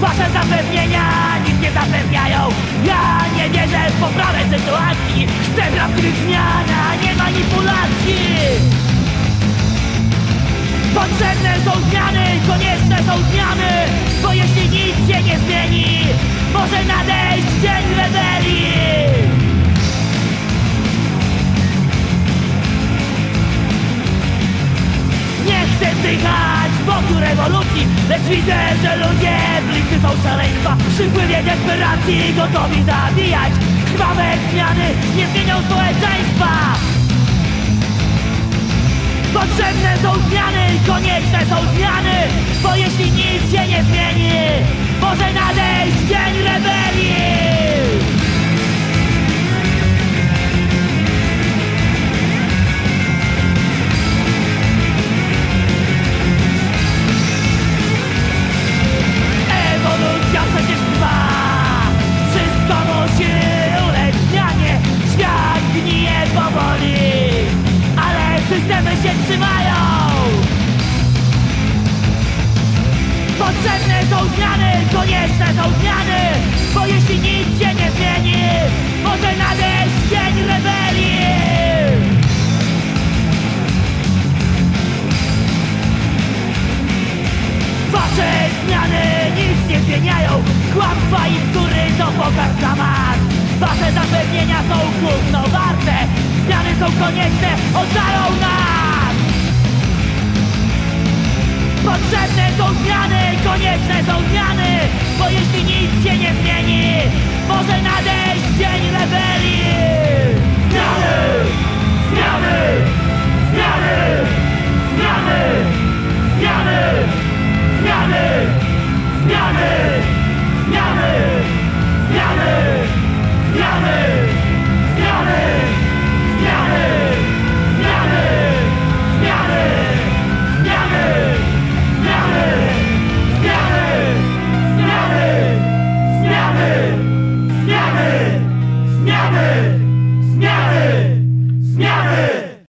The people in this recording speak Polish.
Wasze zapewnienia nic nie zapewniają. Ja nie wierzę w poprawę sytuacji. Chcę prawdziwych zmian, a nie manipulacji. Potrzebne są zmiany, konieczne są zmiany Bo jeśli nic się nie zmieni Może nadejść dzień rebelii Nie chcę zdychać wokół rewolucji. Lecz widzę, że ludzie bliscy są szaleństwa. Przy wpływie desperacji gotowi zabijać. Krwawe zmiany nie zmienią społeczeństwa. Potrzebne są zmiany, konieczne są zmiany Bo jeśli nic się nie zmieni trzymają Potrzebne są zmiany, konieczne są zmiany Bo jeśli nic się nie zmieni Może nadejść dzień rebelii Wasze zmiany nic nie zmieniają Kłamstwa i bzdury to pokarm mas Wasze zapewnienia są gówno warte Zmiany są konieczne, ocalą nas zmiany, zmiany!